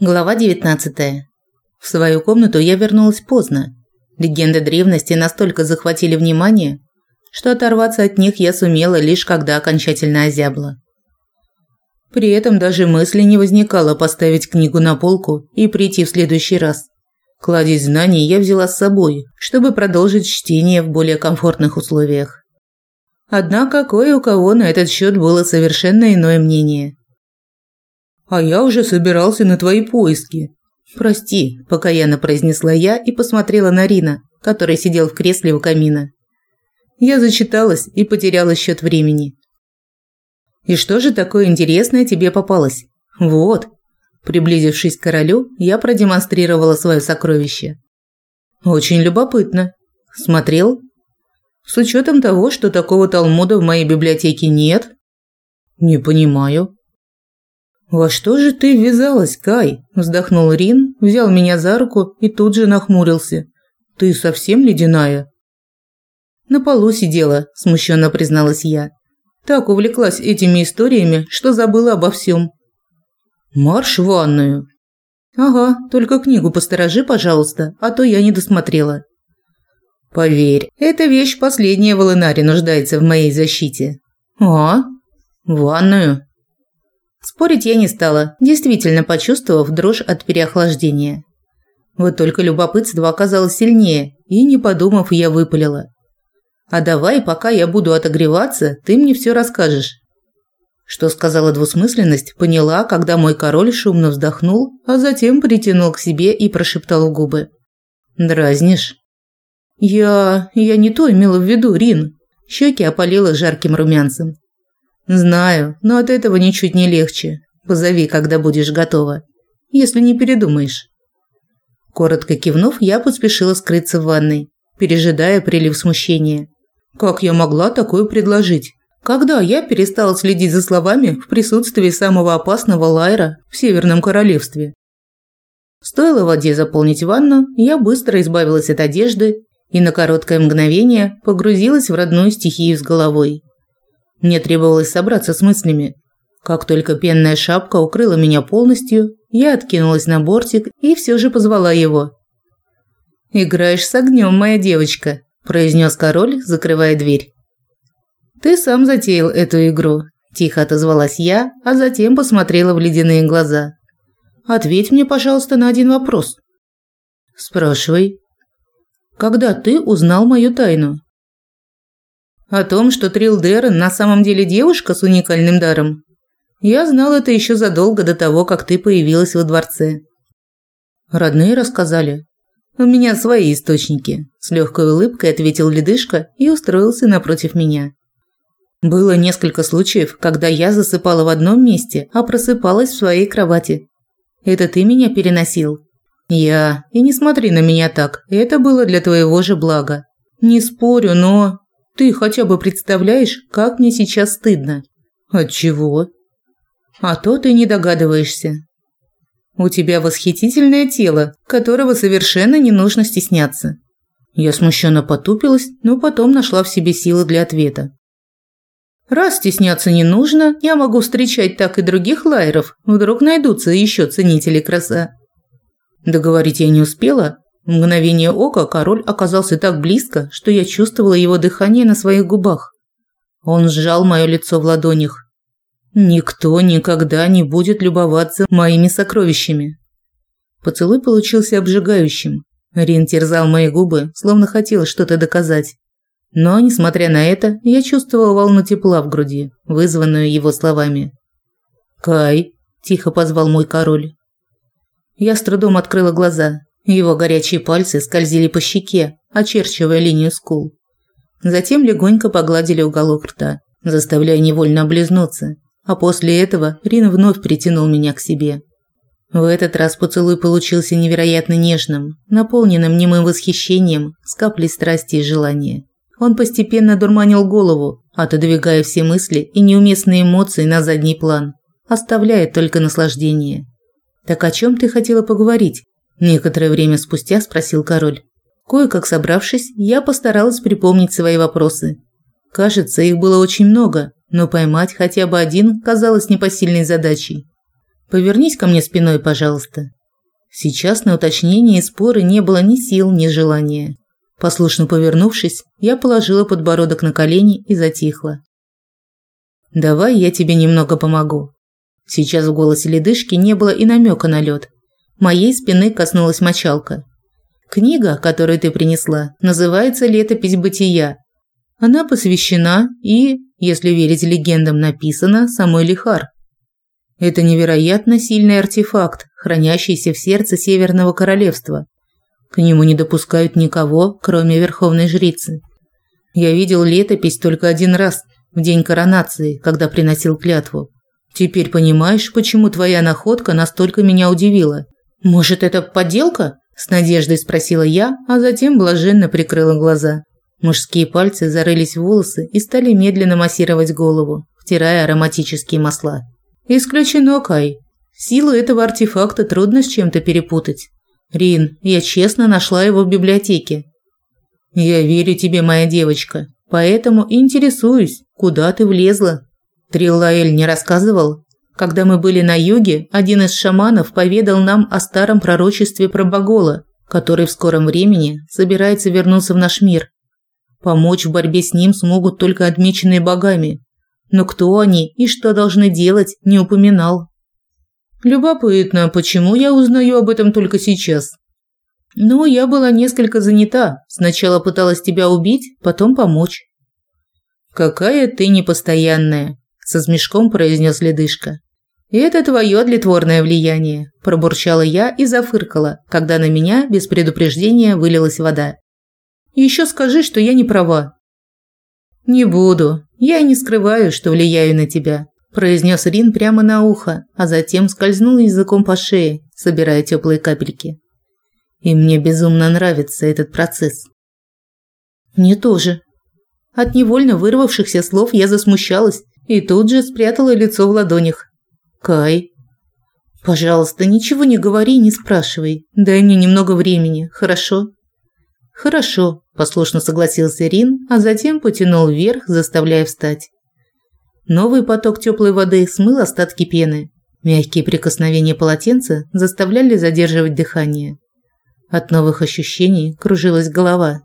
Глава 19. В свою комнату я вернулась поздно. Легенды древности настолько захватили внимание, что оторваться от них я сумела лишь когда окончательно озябла. При этом даже мысли не возникало поставить книгу на полку и прийти в следующий раз. Кладезь знаний я взяла с собой, чтобы продолжить чтение в более комфортных условиях. Однако кое у кого на этот счет было совершенно иное мнение – а я уже собирался на твои поиски. Прости, покаянно произнесла я и посмотрела на Рина, который сидел в кресле у камина. Я зачиталась и потеряла счет времени. И что же такое интересное тебе попалось? Вот. Приблизившись к королю, я продемонстрировала свое сокровище. Очень любопытно. Смотрел? С учетом того, что такого талмуда в моей библиотеке нет? Не понимаю. «Во что же ты ввязалась, Кай?» – вздохнул Рин, взял меня за руку и тут же нахмурился. «Ты совсем ледяная?» «На полу сидела», – смущенно призналась я. Так увлеклась этими историями, что забыла обо всем. «Марш в ванную». «Ага, только книгу посторожи, пожалуйста, а то я не досмотрела». «Поверь, эта вещь последняя в Элэнаре нуждается в моей защите». «А? Ванную?» Спорить я не стала, действительно почувствовав дрожь от переохлаждения. Вот только любопытство оказалось сильнее, и, не подумав, я выпалила. «А давай, пока я буду отогреваться, ты мне все расскажешь». Что сказала двусмысленность, поняла, когда мой король шумно вздохнул, а затем притянул к себе и прошептал в губы. «Дразнишь?» «Я... я не то имела в виду, Рин». Щеки опалила жарким румянцем. Знаю, но от этого ничуть не легче. Позови, когда будешь готова, если не передумаешь. Коротко кивнув, я поспешила скрыться в ванной, пережидая прилив смущения. Как я могла такое предложить? Когда я перестала следить за словами в присутствии самого опасного лайра в Северном королевстве? Стоило воде заполнить ванну, я быстро избавилась от одежды и на короткое мгновение погрузилась в родную стихию с головой. Мне требовалось собраться с мыслями. Как только пенная шапка укрыла меня полностью, я откинулась на бортик и все же позвала его. «Играешь с огнем, моя девочка», – произнес король, закрывая дверь. «Ты сам затеял эту игру», – тихо отозвалась я, а затем посмотрела в ледяные глаза. «Ответь мне, пожалуйста, на один вопрос». «Спрашивай». «Когда ты узнал мою тайну?» О том, что Трил на самом деле девушка с уникальным даром, я знал это еще задолго до того, как ты появилась во дворце. Родные рассказали. У меня свои источники, с легкой улыбкой ответил ледышка и устроился напротив меня. Было несколько случаев, когда я засыпала в одном месте, а просыпалась в своей кровати. Это ты меня переносил. Я. И не смотри на меня так. Это было для твоего же блага. Не спорю, но ты хотя бы представляешь, как мне сейчас стыдно? От чего? А то ты не догадываешься. У тебя восхитительное тело, которого совершенно не нужно стесняться. Я смущенно потупилась, но потом нашла в себе силы для ответа. Раз стесняться не нужно, я могу встречать так и других лайеров. Вдруг найдутся еще ценители краса. Договорить я не успела, в мгновение ока король оказался так близко, что я чувствовала его дыхание на своих губах. Он сжал мое лицо в ладонях. Никто никогда не будет любоваться моими сокровищами. Поцелуй получился обжигающим. Рин терзал мои губы, словно хотел что-то доказать. Но, несмотря на это, я чувствовала волну тепла в груди, вызванную его словами. «Кай!» – тихо позвал мой король. Я с трудом открыла глаза. Его горячие пальцы скользили по щеке, очерчивая линию скул. Затем легонько погладили уголок рта, заставляя невольно облизнуться, а после этого Рин вновь притянул меня к себе. В этот раз поцелуй получился невероятно нежным, наполненным немым восхищением, с каплей страсти и желания. Он постепенно дурманил голову, отодвигая все мысли и неуместные эмоции на задний план, оставляя только наслаждение. «Так о чем ты хотела поговорить?» Некоторое время спустя спросил король. Кое-как собравшись, я постаралась припомнить свои вопросы. Кажется, их было очень много, но поймать хотя бы один казалось непосильной задачей. Повернись ко мне спиной, пожалуйста. Сейчас на уточнение и споры не было ни сил, ни желания. Послушно повернувшись, я положила подбородок на колени и затихла. Давай я тебе немного помогу. Сейчас в голосе ледышки не было и намека на лед. Моей спины коснулась мочалка. Книга, которую ты принесла, называется «Летопись бытия». Она посвящена и, если верить легендам, написана самой Лихар. Это невероятно сильный артефакт, хранящийся в сердце Северного Королевства. К нему не допускают никого, кроме Верховной Жрицы. Я видел летопись только один раз, в день коронации, когда приносил клятву. Теперь понимаешь, почему твоя находка настолько меня удивила? Может, это подделка? С надеждой спросила я, а затем блаженно прикрыла глаза. Мужские пальцы зарылись в волосы и стали медленно массировать голову, втирая ароматические масла. Исключено, Кай. Силу этого артефакта трудно с чем-то перепутать. Рин, я честно нашла его в библиотеке. Я верю тебе, моя девочка, поэтому интересуюсь, куда ты влезла. Триллаэль не рассказывал? Когда мы были на юге, один из шаманов поведал нам о старом пророчестве про Багола, который в скором времени собирается вернуться в наш мир. Помочь в борьбе с ним смогут только отмеченные богами. Но кто они и что должны делать, не упоминал. Любопытно, почему я узнаю об этом только сейчас? Ну, я была несколько занята. Сначала пыталась тебя убить, потом помочь. Какая ты непостоянная, со смешком произнес ледышка. «Это твое длитворное влияние», – пробурчала я и зафыркала, когда на меня без предупреждения вылилась вода. «Еще скажи, что я не права». «Не буду. Я не скрываю, что влияю на тебя», – произнес Рин прямо на ухо, а затем скользнул языком по шее, собирая теплые капельки. «И мне безумно нравится этот процесс». «Мне тоже». От невольно вырвавшихся слов я засмущалась и тут же спрятала лицо в ладонях. Кай. Пожалуйста, ничего не говори, не спрашивай. Дай мне немного времени, хорошо? Хорошо, послушно согласился Рин, а затем потянул вверх, заставляя встать. Новый поток теплой воды смыл остатки пены. Мягкие прикосновения полотенца заставляли задерживать дыхание. От новых ощущений кружилась голова.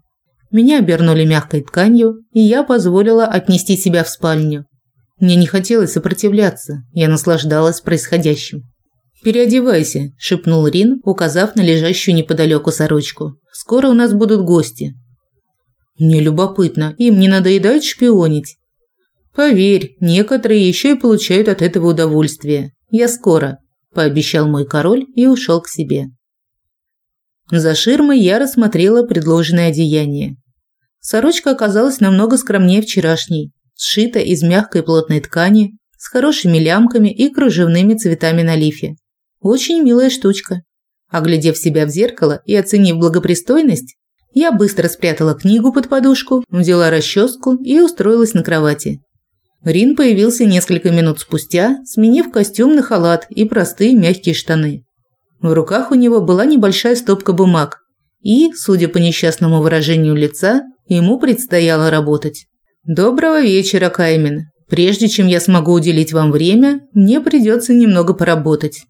Меня обернули мягкой тканью, и я позволила отнести себя в спальню. Мне не хотелось сопротивляться, я наслаждалась происходящим. «Переодевайся», – шепнул Рин, указав на лежащую неподалеку сорочку. «Скоро у нас будут гости». «Мне любопытно, им не надоедает шпионить?» «Поверь, некоторые еще и получают от этого удовольствие. Я скоро», – пообещал мой король и ушел к себе. За ширмой я рассмотрела предложенное одеяние. Сорочка оказалась намного скромнее вчерашней, сшита из мягкой плотной ткани, с хорошими лямками и кружевными цветами на лифе. Очень милая штучка. Оглядев себя в зеркало и оценив благопристойность, я быстро спрятала книгу под подушку, взяла расческу и устроилась на кровати. Рин появился несколько минут спустя, сменив костюм на халат и простые мягкие штаны. В руках у него была небольшая стопка бумаг, и, судя по несчастному выражению лица, ему предстояло работать. Доброго вечера, Каймен. Прежде чем я смогу уделить вам время, мне придется немного поработать.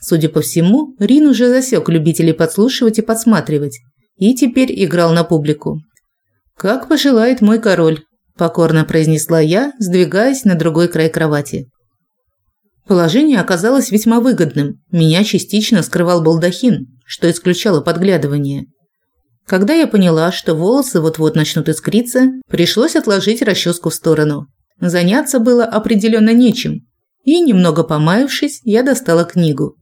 Судя по всему, Рин уже засек любителей подслушивать и подсматривать, и теперь играл на публику. Как пожелает мой король, покорно произнесла я, сдвигаясь на другой край кровати. Положение оказалось весьма выгодным. Меня частично скрывал балдахин, что исключало подглядывание. Когда я поняла, что волосы вот-вот начнут искриться, пришлось отложить расческу в сторону. Заняться было определенно нечем. И, немного помаявшись, я достала книгу.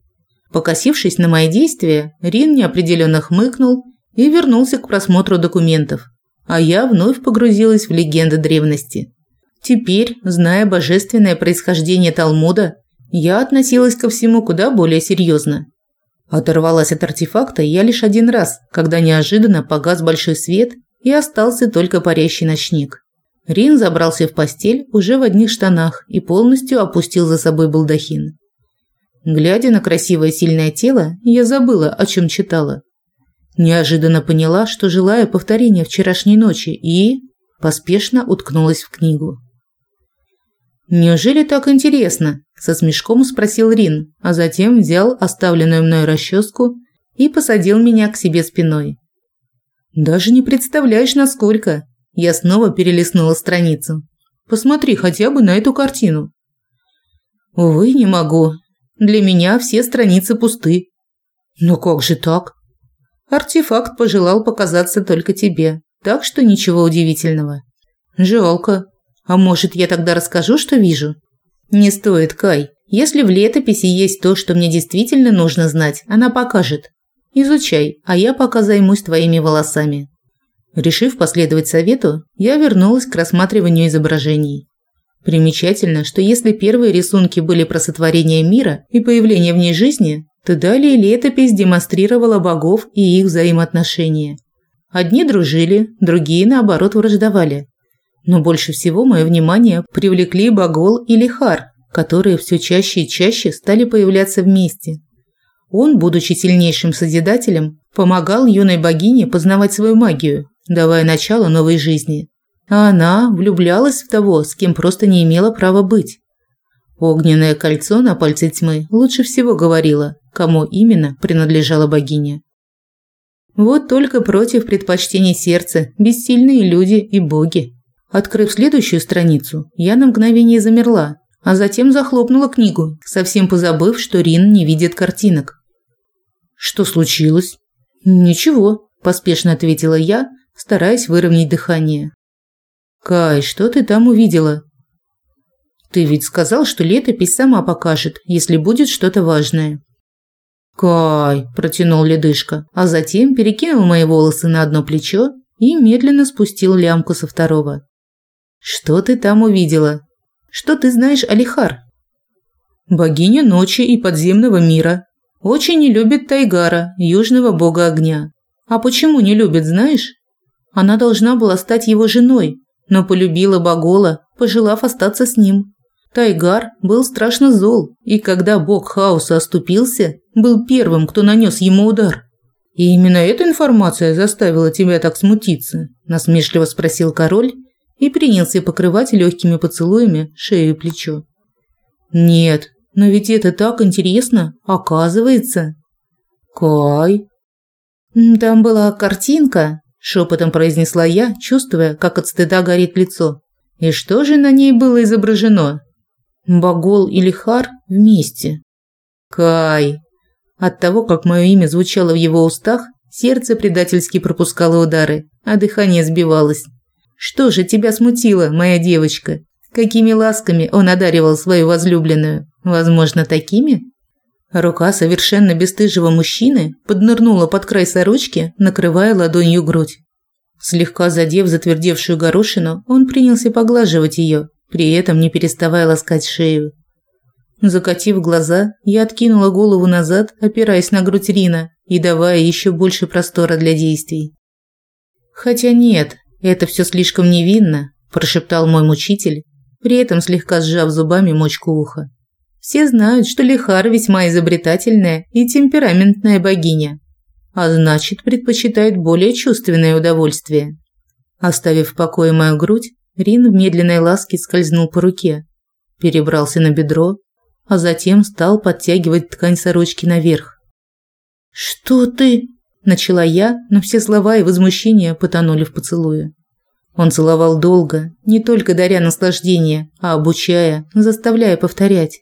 Покосившись на мои действия, Рин неопределенно хмыкнул и вернулся к просмотру документов. А я вновь погрузилась в легенды древности. Теперь, зная божественное происхождение Талмуда, я относилась ко всему куда более серьезно. Оторвалась от артефакта я лишь один раз, когда неожиданно погас большой свет и остался только парящий ночник. Рин забрался в постель уже в одних штанах и полностью опустил за собой балдахин. Глядя на красивое сильное тело, я забыла, о чем читала. Неожиданно поняла, что желаю повторения вчерашней ночи и поспешно уткнулась в книгу. Неужели так интересно? со смешком спросил Рин, а затем взял оставленную мной расческу и посадил меня к себе спиной. Даже не представляешь, насколько. Я снова перелистнула страницу. Посмотри хотя бы на эту картину. Увы, не могу. Для меня все страницы пусты. Но как же так? Артефакт пожелал показаться только тебе, так что ничего удивительного. Жалко. А может, я тогда расскажу, что вижу? Не стоит, Кай. Если в летописи есть то, что мне действительно нужно знать, она покажет. Изучай, а я пока займусь твоими волосами. Решив последовать совету, я вернулась к рассматриванию изображений. Примечательно, что если первые рисунки были про сотворение мира и появление в ней жизни, то далее летопись демонстрировала богов и их взаимоотношения. Одни дружили, другие, наоборот, враждовали. Но больше всего мое внимание привлекли Багол и Лихар, которые все чаще и чаще стали появляться вместе. Он, будучи сильнейшим созидателем, помогал юной богине познавать свою магию, давая начало новой жизни. А она влюблялась в того, с кем просто не имела права быть. Огненное кольцо на пальце тьмы лучше всего говорило, кому именно принадлежала богиня. Вот только против предпочтений сердца бессильные люди и боги. Открыв следующую страницу, я на мгновение замерла, а затем захлопнула книгу, совсем позабыв, что Рин не видит картинок. Что случилось? Ничего, поспешно ответила я, стараясь выровнять дыхание. Кай, что ты там увидела? Ты ведь сказал, что летопись сама покажет, если будет что-то важное. Кай, протянул ледышка, а затем перекинул мои волосы на одно плечо и медленно спустил лямку со второго. Что ты там увидела? Что ты знаешь о Лихар? Богиня ночи и подземного мира. Очень не любит Тайгара, южного бога огня. А почему не любит, знаешь? Она должна была стать его женой, но полюбила Багола, пожелав остаться с ним. Тайгар был страшно зол, и когда бог хаоса оступился, был первым, кто нанес ему удар. «И именно эта информация заставила тебя так смутиться?» – насмешливо спросил король и принялся покрывать легкими поцелуями шею и плечо. «Нет, но ведь это так интересно, оказывается». «Кай?» «Там была картинка», – шепотом произнесла я, чувствуя, как от стыда горит лицо. «И что же на ней было изображено?» Багол и Лихар вместе. Кай. От того, как мое имя звучало в его устах, сердце предательски пропускало удары, а дыхание сбивалось. Что же тебя смутило, моя девочка? Какими ласками он одаривал свою возлюбленную? Возможно, такими? Рука совершенно бесстыжего мужчины поднырнула под край сорочки, накрывая ладонью грудь. Слегка задев затвердевшую горошину, он принялся поглаживать ее, при этом не переставая ласкать шею. Закатив глаза, я откинула голову назад, опираясь на грудь Рина и давая еще больше простора для действий. Хотя нет, это все слишком невинно, прошептал мой мучитель, при этом слегка сжав зубами мочку уха. Все знают, что Лихар весьма изобретательная и темпераментная богиня, а значит, предпочитает более чувственное удовольствие. Оставив в покое мою грудь, Рин в медленной ласке скользнул по руке, перебрался на бедро, а затем стал подтягивать ткань сорочки наверх. «Что ты?» – начала я, но все слова и возмущения потонули в поцелуе. Он целовал долго, не только даря наслаждение, а обучая, заставляя повторять.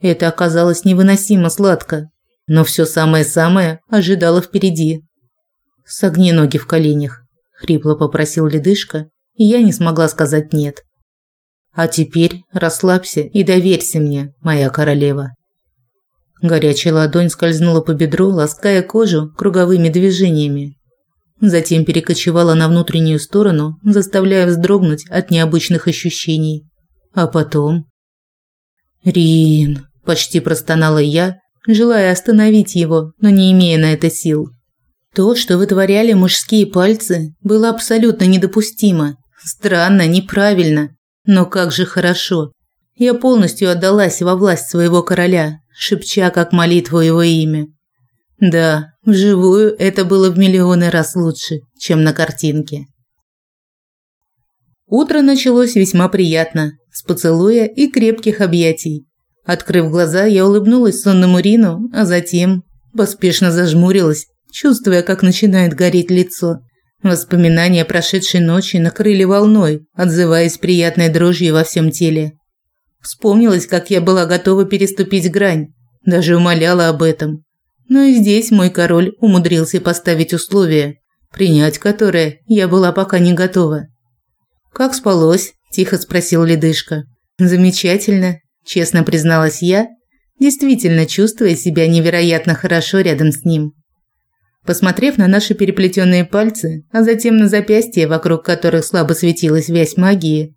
Это оказалось невыносимо сладко, но все самое-самое ожидало впереди. «Согни ноги в коленях», – хрипло попросил ледышка, и я не смогла сказать «нет». А теперь расслабься и доверься мне, моя королева. Горячая ладонь скользнула по бедру, лаская кожу круговыми движениями. Затем перекочевала на внутреннюю сторону, заставляя вздрогнуть от необычных ощущений. А потом... «Рин!» – почти простонала я, желая остановить его, но не имея на это сил. То, что вытворяли мужские пальцы, было абсолютно недопустимо. Странно, неправильно, но как же хорошо. Я полностью отдалась во власть своего короля, шепча как молитву его имя. Да, вживую это было в миллионы раз лучше, чем на картинке. Утро началось весьма приятно, с поцелуя и крепких объятий. Открыв глаза, я улыбнулась сонному Рину, а затем поспешно зажмурилась, чувствуя, как начинает гореть лицо. Воспоминания прошедшей ночи накрыли волной, отзываясь приятной дрожью во всем теле. Вспомнилось, как я была готова переступить грань, даже умоляла об этом. Но и здесь мой король умудрился поставить условия, принять которые я была пока не готова. «Как спалось?» – тихо спросил ледышка. «Замечательно», – честно призналась я, действительно чувствуя себя невероятно хорошо рядом с ним. Посмотрев на наши переплетенные пальцы, а затем на запястья, вокруг которых слабо светилась вязь магии,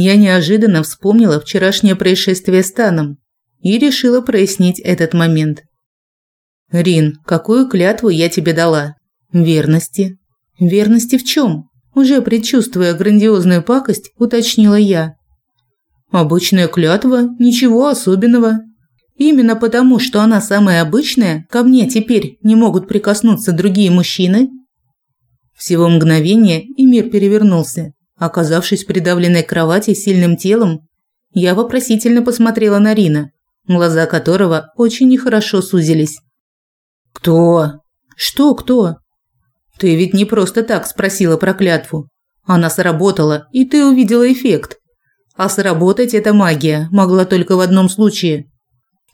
я неожиданно вспомнила вчерашнее происшествие с Таном и решила прояснить этот момент. «Рин, какую клятву я тебе дала?» «Верности». «Верности в чем?» Уже предчувствуя грандиозную пакость, уточнила я. «Обычная клятва, ничего особенного», Именно потому, что она самая обычная, ко мне теперь не могут прикоснуться другие мужчины? Всего мгновение, и мир перевернулся. Оказавшись придавленной кровати сильным телом, я вопросительно посмотрела на Рина, глаза которого очень нехорошо сузились. «Кто?» «Что кто?» «Ты ведь не просто так спросила про клятву. Она сработала, и ты увидела эффект. А сработать эта магия могла только в одном случае –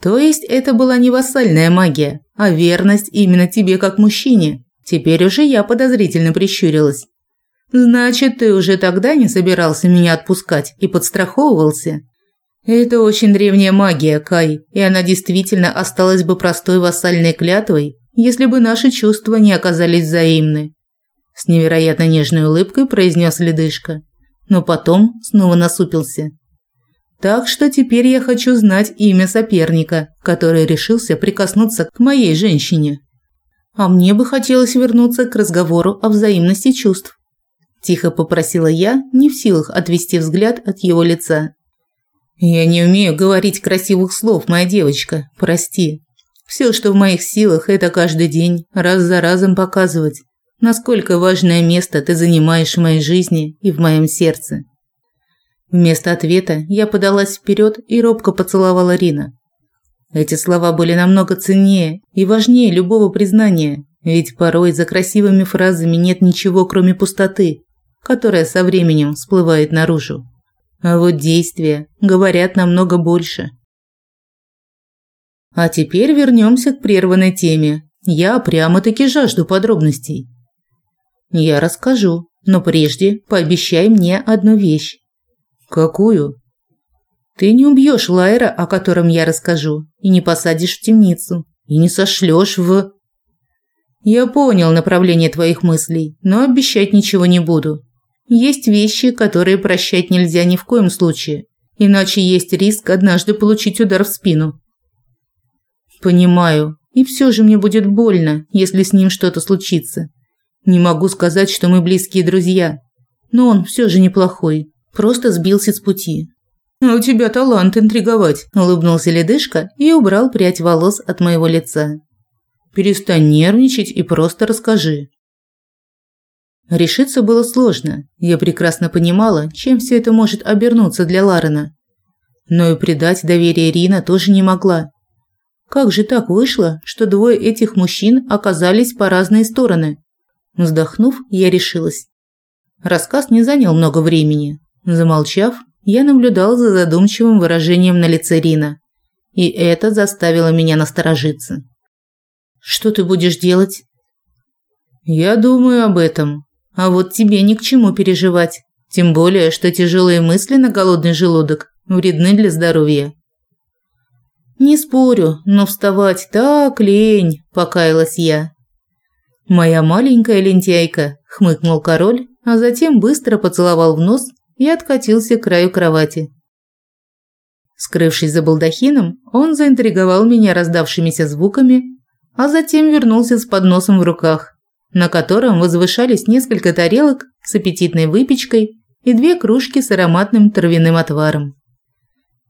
то есть это была не вассальная магия, а верность именно тебе как мужчине. Теперь уже я подозрительно прищурилась. Значит, ты уже тогда не собирался меня отпускать и подстраховывался? Это очень древняя магия, Кай, и она действительно осталась бы простой вассальной клятвой, если бы наши чувства не оказались взаимны. С невероятно нежной улыбкой произнес ледышка, но потом снова насупился. Так что теперь я хочу знать имя соперника, который решился прикоснуться к моей женщине. А мне бы хотелось вернуться к разговору о взаимности чувств. Тихо попросила я, не в силах отвести взгляд от его лица. Я не умею говорить красивых слов, моя девочка, прости. Все, что в моих силах, это каждый день, раз за разом показывать, насколько важное место ты занимаешь в моей жизни и в моем сердце. Вместо ответа я подалась вперед и робко поцеловала Рина. Эти слова были намного ценнее и важнее любого признания, ведь порой за красивыми фразами нет ничего, кроме пустоты, которая со временем всплывает наружу. А вот действия говорят намного больше. А теперь вернемся к прерванной теме. Я прямо-таки жажду подробностей. Я расскажу, но прежде пообещай мне одну вещь. Какую? Ты не убьешь Лайра, о котором я расскажу, и не посадишь в темницу, и не сошлешь в... Я понял направление твоих мыслей, но обещать ничего не буду. Есть вещи, которые прощать нельзя ни в коем случае, иначе есть риск однажды получить удар в спину. Понимаю, и все же мне будет больно, если с ним что-то случится. Не могу сказать, что мы близкие друзья, но он все же неплохой. Просто сбился с пути. «У тебя талант интриговать», – улыбнулся ледышка и убрал прядь волос от моего лица. «Перестань нервничать и просто расскажи». Решиться было сложно. Я прекрасно понимала, чем все это может обернуться для Ларена. Но и предать доверие Рина тоже не могла. Как же так вышло, что двое этих мужчин оказались по разные стороны? Вздохнув, я решилась. Рассказ не занял много времени, Замолчав, я наблюдал за задумчивым выражением на лице Рина, и это заставило меня насторожиться. Что ты будешь делать? Я думаю об этом. А вот тебе ни к чему переживать, тем более, что тяжелые мысли на голодный желудок вредны для здоровья. Не спорю, но вставать так лень, покаялась я. Моя маленькая лентяйка, хмыкнул король, а затем быстро поцеловал в нос и откатился к краю кровати. Скрывшись за балдахином, он заинтриговал меня раздавшимися звуками, а затем вернулся с подносом в руках, на котором возвышались несколько тарелок с аппетитной выпечкой и две кружки с ароматным травяным отваром.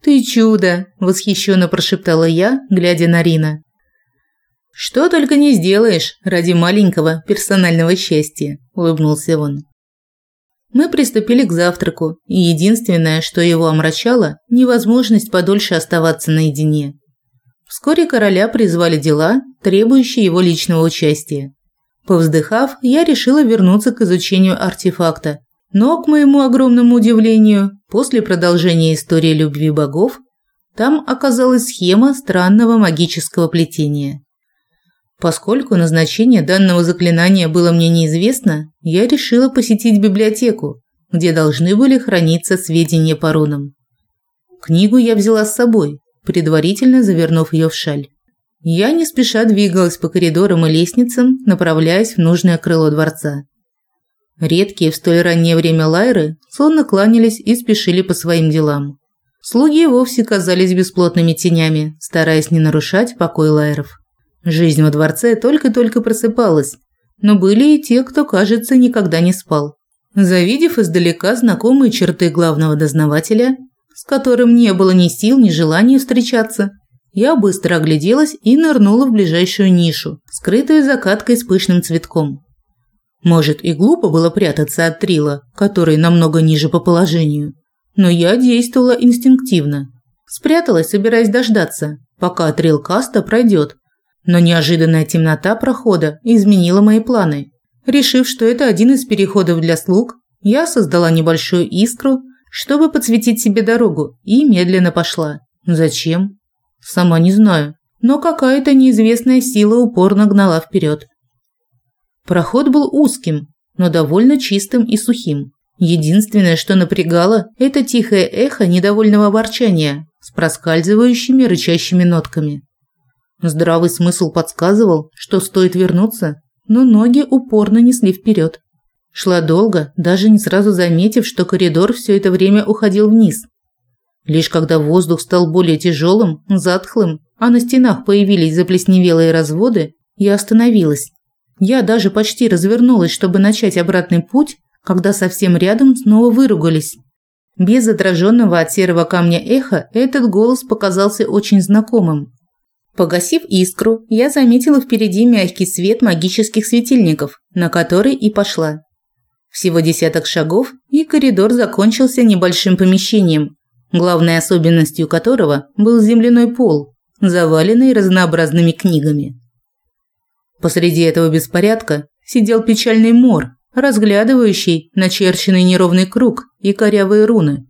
«Ты чудо!» – восхищенно прошептала я, глядя на Рина. «Что только не сделаешь ради маленького персонального счастья», – улыбнулся он. Мы приступили к завтраку, и единственное, что его омрачало – невозможность подольше оставаться наедине. Вскоре короля призвали дела, требующие его личного участия. Повздыхав, я решила вернуться к изучению артефакта. Но, к моему огромному удивлению, после продолжения истории любви богов, там оказалась схема странного магического плетения. Поскольку назначение данного заклинания было мне неизвестно, я решила посетить библиотеку, где должны были храниться сведения по рунам. Книгу я взяла с собой, предварительно завернув ее в шаль. Я не спеша двигалась по коридорам и лестницам, направляясь в нужное крыло дворца. Редкие в столь раннее время лайры сонно кланялись и спешили по своим делам. Слуги вовсе казались бесплотными тенями, стараясь не нарушать покой лайров. Жизнь во дворце только-только просыпалась, но были и те, кто, кажется, никогда не спал. Завидев издалека знакомые черты главного дознавателя, с которым не было ни сил, ни желания встречаться, я быстро огляделась и нырнула в ближайшую нишу, скрытую закаткой с пышным цветком. Может, и глупо было прятаться от Трила, который намного ниже по положению, но я действовала инстинктивно. Спряталась, собираясь дождаться, пока Трил Каста пройдет. Но неожиданная темнота прохода изменила мои планы. Решив, что это один из переходов для слуг, я создала небольшую искру, чтобы подсветить себе дорогу, и медленно пошла. Зачем? Сама не знаю, но какая-то неизвестная сила упорно гнала вперед. Проход был узким, но довольно чистым и сухим. Единственное, что напрягало, это тихое эхо недовольного ворчания с проскальзывающими рычащими нотками. Здравый смысл подсказывал, что стоит вернуться, но ноги упорно несли вперед. Шла долго, даже не сразу заметив, что коридор все это время уходил вниз. Лишь когда воздух стал более тяжелым, затхлым, а на стенах появились заплесневелые разводы, я остановилась. Я даже почти развернулась, чтобы начать обратный путь, когда совсем рядом снова выругались. Без отраженного от серого камня эха этот голос показался очень знакомым. Погасив искру, я заметила впереди мягкий свет магических светильников, на который и пошла. Всего десяток шагов, и коридор закончился небольшим помещением, главной особенностью которого был земляной пол, заваленный разнообразными книгами. Посреди этого беспорядка сидел печальный мор, разглядывающий начерченный неровный круг и корявые руны.